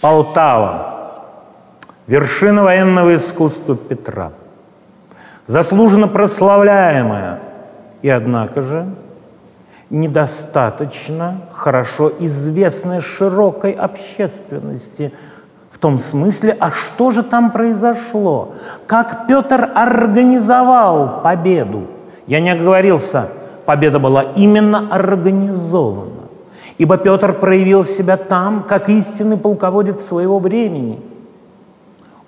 Полтава. Вершина военного искусства Петра. Заслуженно прославляемая и, однако же, недостаточно хорошо известная широкой общественности в том смысле, а что же там произошло? Как Петр организовал победу? Я не оговорился, победа была именно организована. Ибо Петр проявил себя там, как истинный полководец своего времени.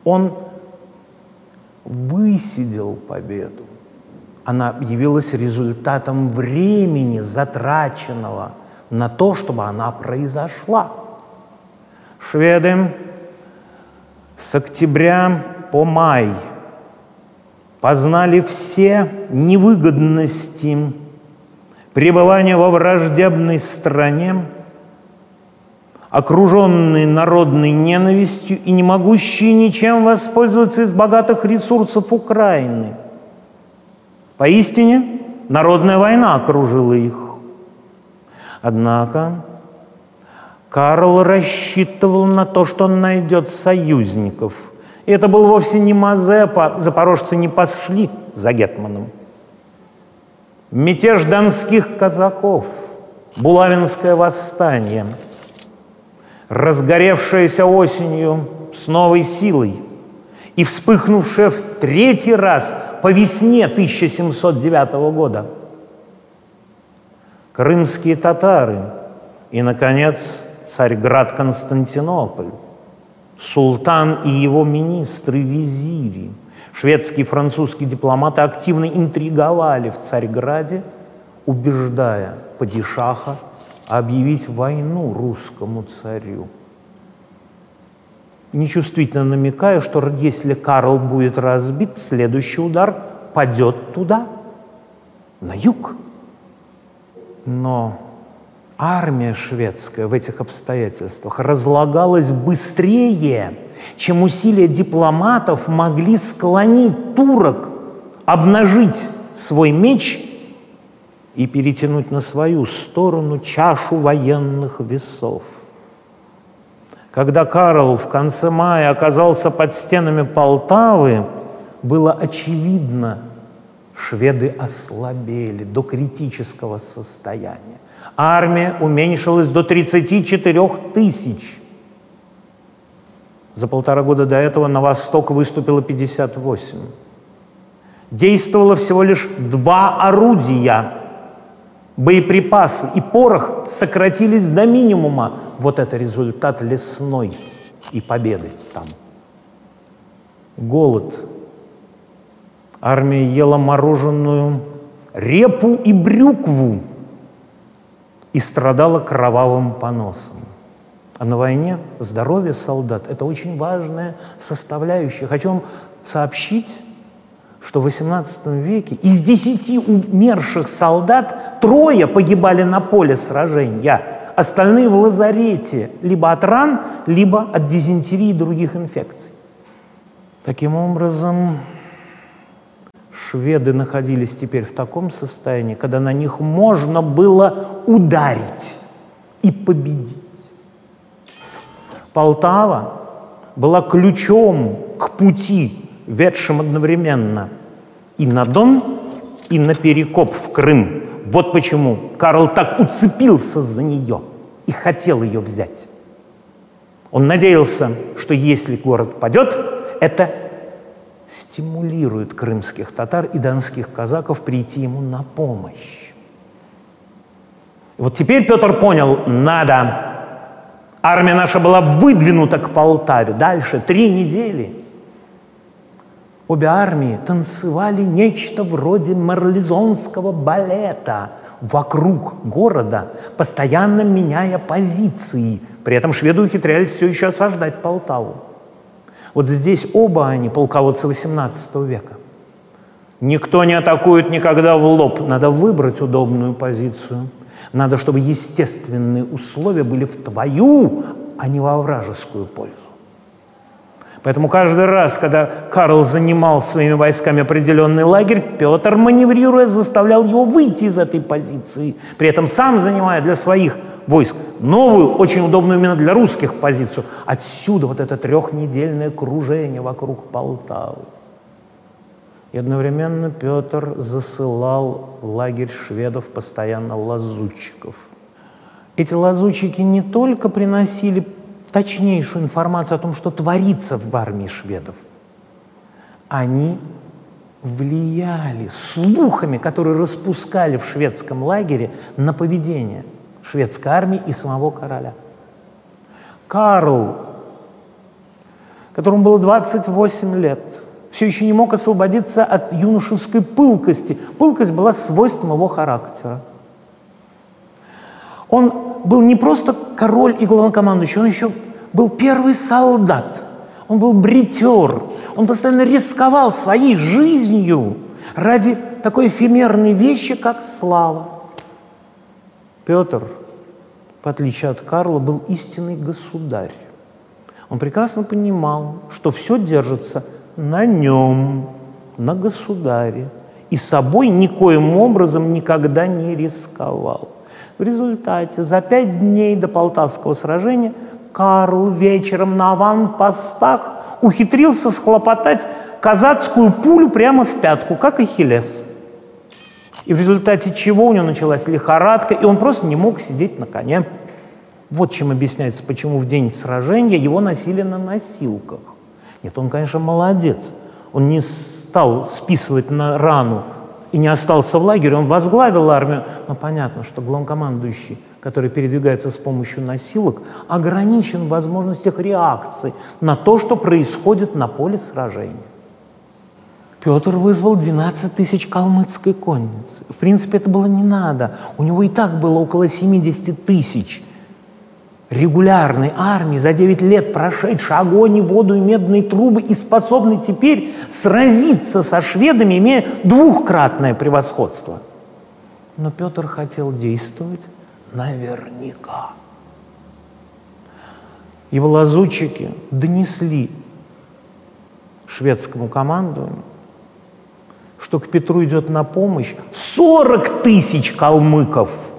Он высидел победу. Она явилась результатом времени, затраченного на то, чтобы она произошла. Шведы с октября по май познали все невыгодности пребывание во враждебной стране, окруженные народной ненавистью и не могущие ничем воспользоваться из богатых ресурсов Украины. Поистине, народная война окружила их. Однако Карл рассчитывал на то, что он найдет союзников. И это был вовсе не Мазепа, запорожцы не пошли за Гетманом – Мятеж донских казаков, Булавинское восстание, разгоревшееся осенью с новой силой и вспыхнувшее в третий раз по весне 1709 года. Крымские татары и, наконец, Царьград Константинополь, султан и его министры, визири – Шведские и французские дипломаты активно интриговали в Царьграде, убеждая падишаха объявить войну русскому царю. Нечувствительно намекая, что если Карл будет разбит, следующий удар падет туда, на юг. Но армия шведская в этих обстоятельствах разлагалась быстрее – чем усилия дипломатов могли склонить турок обнажить свой меч и перетянуть на свою сторону чашу военных весов. Когда Карл в конце мая оказался под стенами Полтавы, было очевидно, шведы ослабели до критического состояния. Армия уменьшилась до 34 тысяч – за полтора года до этого на восток выступило 58. Действовало всего лишь два орудия. Боеприпасы и порох сократились до минимума. Вот это результат лесной и победы там. Голод. Армия ела мороженую репу и брюкву и страдала кровавым поносом. А на войне здоровье солдат – это очень важная составляющая. Хочу вам сообщить, что в XVIII веке из десяти умерших солдат трое погибали на поле сражения, остальные в лазарете либо от ран, либо от дизентерии и других инфекций. Таким образом, шведы находились теперь в таком состоянии, когда на них можно было ударить и победить. Полтава была ключом к пути, ведшим одновременно и на Дон, и на Перекоп в Крым. Вот почему Карл так уцепился за нее и хотел ее взять. Он надеялся, что если город падет, это стимулирует крымских татар и донских казаков прийти ему на помощь. И вот теперь Петр понял, надо Армия наша была выдвинута к Полтаве. Дальше три недели. Обе армии танцевали нечто вроде марлезонского балета вокруг города, постоянно меняя позиции. При этом шведы ухитрялись все еще осаждать Полтаву. Вот здесь оба они полководцы XVIII века. Никто не атакует никогда в лоб. Надо выбрать удобную позицию – надо, чтобы естественные условия были в твою а не во вражескую пользу. Поэтому каждый раз, когда Карл занимал своими войсками определенный лагерь, Петр, маневрируя, заставлял его выйти из этой позиции, при этом сам занимая для своих войск новую, очень удобную именно для русских позицию. Отсюда вот это трехнедельное кружение вокруг Полтавы. И одновременно Петр засылал в лагерь шведов постоянно лазутчиков. Эти лазутчики не только приносили точнейшую информацию о том, что творится в армии шведов, они влияли слухами, которые распускали в шведском лагере на поведение шведской армии и самого короля. Карл, которому было 28 лет, все еще не мог освободиться от юношеской пылкости. Пылкость была свойством его характера. Он был не просто король и главнокомандующий, он еще был первый солдат. Он был бритер. Он постоянно рисковал своей жизнью ради такой эфемерной вещи, как слава. Петр, в отличие от Карла, был истинный государь. Он прекрасно понимал, что все держится на нем, на государе, и собой никоим образом никогда не рисковал. В результате за пять дней до Полтавского сражения Карл вечером на аванпостах ухитрился схлопотать казацкую пулю прямо в пятку, как Ахиллес. И в результате чего у него началась лихорадка, и он просто не мог сидеть на коне. Вот чем объясняется, почему в день сражения его носили на носилках. Нет, он, конечно, молодец. Он не стал списывать на рану и не остался в лагере, он возглавил армию. Но понятно, что главнокомандующий, который передвигается с помощью носилок, ограничен в возможностях реакции на то, что происходит на поле сражения. Петр вызвал 12 тысяч калмыцкой конницы. В принципе, это было не надо. У него и так было около 70 тысяч регулярной армии, за 9 лет прошедшей огонь и воду и медные трубы и способный теперь сразиться со шведами, имея двухкратное превосходство. Но Петр хотел действовать наверняка. Его лазутчики донесли шведскому командованию, что к Петру идет на помощь 40 тысяч калмыков –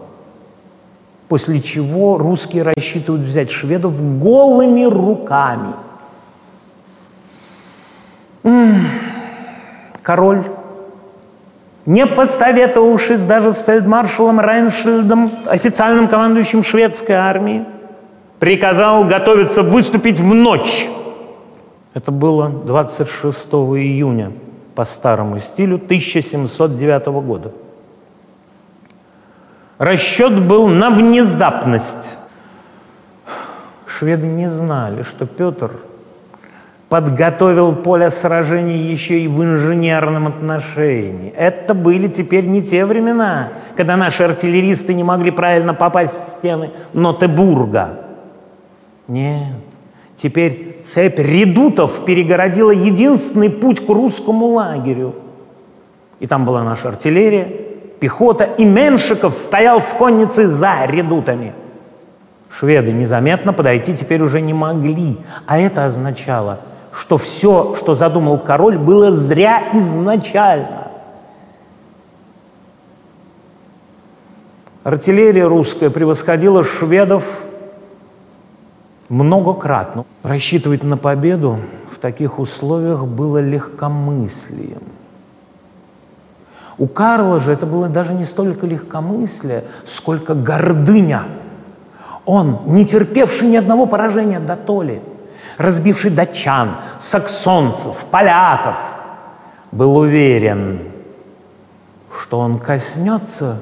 после чего русские рассчитывают взять шведов голыми руками. Король, не посоветовавшись даже с фельдмаршалом Рейншельдом, официальным командующим шведской армии, приказал готовиться выступить в ночь. Это было 26 июня по старому стилю 1709 года. Расчет был на внезапность. Шведы не знали, что Петр подготовил поле сражений еще и в инженерном отношении. Это были теперь не те времена, когда наши артиллеристы не могли правильно попасть в стены Нотебурга. Нет, теперь цепь редутов перегородила единственный путь к русскому лагерю. И там была наша артиллерия, пехота, и Меншиков стоял с конницей за редутами. Шведы незаметно подойти теперь уже не могли, а это означало, что все, что задумал король, было зря изначально. Артиллерия русская превосходила шведов многократно. Рассчитывать на победу в таких условиях было легкомыслием. У Карла же это было даже не столько легкомыслие, сколько гордыня. Он, не терпевший ни одного поражения до толи, разбивший датчан, саксонцев, поляков, был уверен, что он коснется,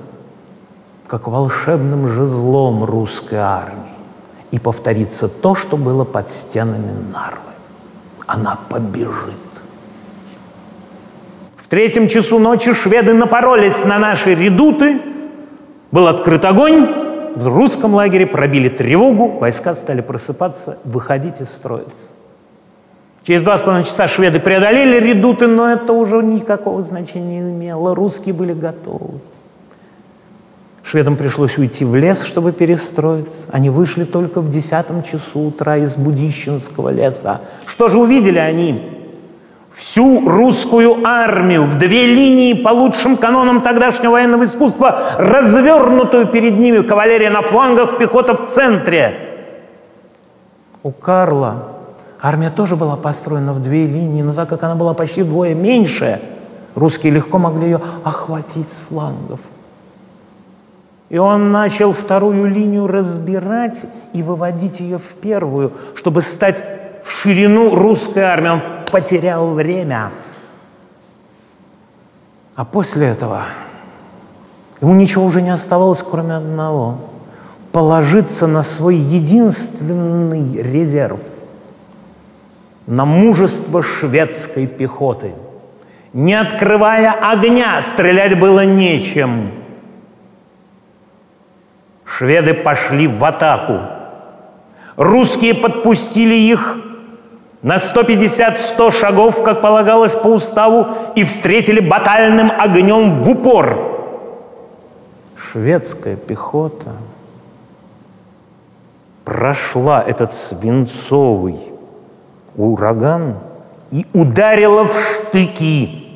как волшебным жезлом русской армии, и повторится то, что было под стенами Нарвы. Она побежит третьем часу ночи шведы напоролись на наши редуты, был открыт огонь, в русском лагере пробили тревогу, войска стали просыпаться, выходить и строиться. Через два с половиной часа шведы преодолели редуты, но это уже никакого значения не имело. Русские были готовы. Шведам пришлось уйти в лес, чтобы перестроиться. Они вышли только в десятом часу утра из Будищенского леса. Что же увидели они? Всю русскую армию в две линии по лучшим канонам тогдашнего военного искусства, развернутую перед ними кавалерия на флангах, пехота в центре. У Карла армия тоже была построена в две линии, но так как она была почти вдвое меньше, русские легко могли ее охватить с флангов. И он начал вторую линию разбирать и выводить ее в первую, чтобы стать ширину русской армии. Он потерял время. А после этого ему ничего уже не оставалось, кроме одного – положиться на свой единственный резерв – на мужество шведской пехоты. Не открывая огня, стрелять было нечем – Шведы пошли в атаку. Русские подпустили их на 150-100 шагов, как полагалось по уставу, и встретили батальным огнем в упор. Шведская пехота прошла этот свинцовый ураган и ударила в штыки.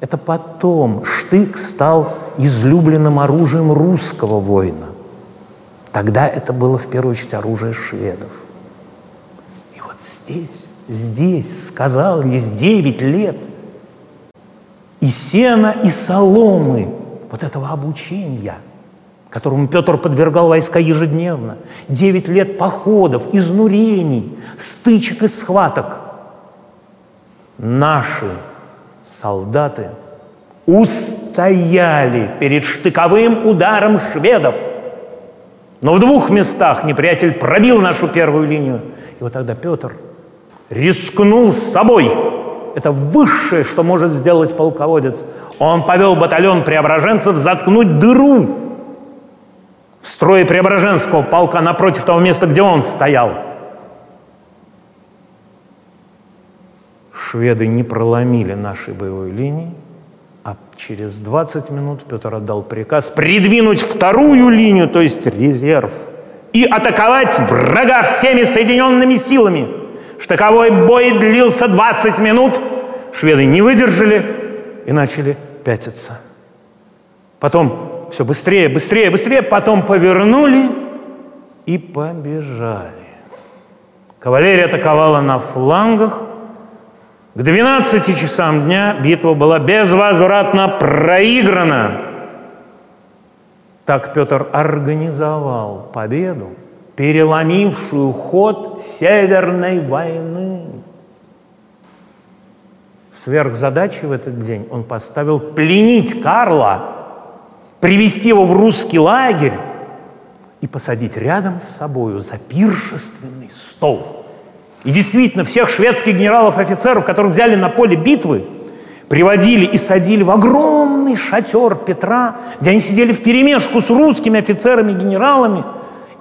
Это потом штык стал излюбленным оружием русского воина. Тогда это было в первую очередь оружие шведов. И вот здесь, здесь сказались 9 лет и сена, и соломы вот этого обучения, которому Петр подвергал войска ежедневно. Девять лет походов, изнурений, стычек и схваток. Наши солдаты устояли перед штыковым ударом шведов – но в двух местах неприятель пробил нашу первую линию. И вот тогда Петр рискнул с собой. Это высшее, что может сделать полководец. Он повел батальон преображенцев заткнуть дыру в строе Преображенского полка напротив того места, где он стоял. Шведы не проломили нашей боевой линии, а через 20 минут Петр отдал приказ придвинуть вторую линию, то есть резерв, и атаковать врага всеми соединенными силами. Штыковой бой длился 20 минут. Шведы не выдержали и начали пятиться. Потом все быстрее, быстрее, быстрее, потом повернули и побежали. Кавалерия атаковала на флангах – к 12 часам дня битва была безвозвратно проиграна. Так Петр организовал победу, переломившую ход Северной войны. Сверхзадачей в этот день он поставил пленить Карла, привести его в русский лагерь и посадить рядом с собою за пиршественный стол – и действительно, всех шведских генералов-офицеров, которых взяли на поле битвы, приводили и садили в огромный шатер Петра, где они сидели в перемешку с русскими офицерами и генералами.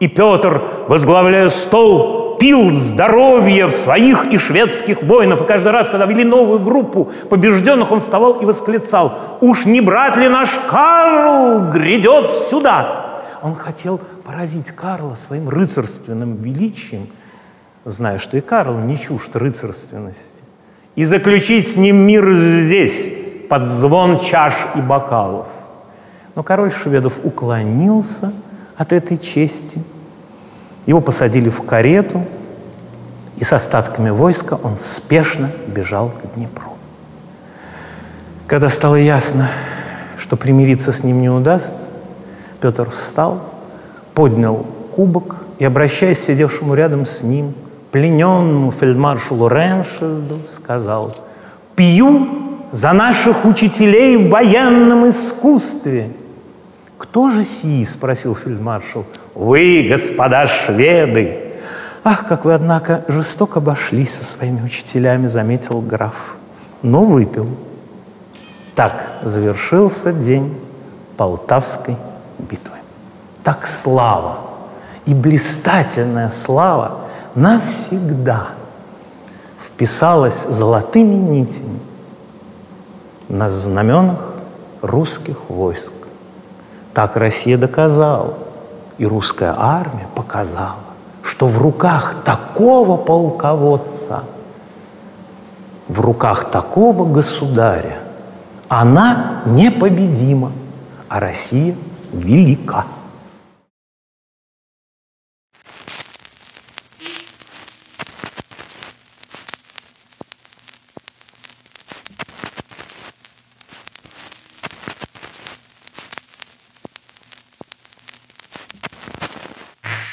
И Петр, возглавляя стол, пил здоровье своих и шведских воинов. И каждый раз, когда вели новую группу побежденных, он вставал и восклицал, «Уж не брат ли наш Карл грядет сюда?» Он хотел поразить Карла своим рыцарственным величием – зная, что и Карл не чужд рыцарственности, и заключить с ним мир здесь, под звон чаш и бокалов. Но король шведов уклонился от этой чести. Его посадили в карету, и с остатками войска он спешно бежал к Днепру. Когда стало ясно, что примириться с ним не удастся, Петр встал, поднял кубок и, обращаясь к сидевшему рядом с ним, плененному фельдмаршалу Реншельду сказал, «Пью за наших учителей в военном искусстве». «Кто же сии?» – спросил фельдмаршал. «Вы, господа шведы!» «Ах, как вы, однако, жестоко обошлись со своими учителями», – заметил граф. Но выпил. Так завершился день Полтавской битвы. Так слава и блистательная слава навсегда вписалась золотыми нитями на знаменах русских войск. Так Россия доказала. И русская армия показала, что в руках такого полководца, в руках такого государя она непобедима, а Россия велика.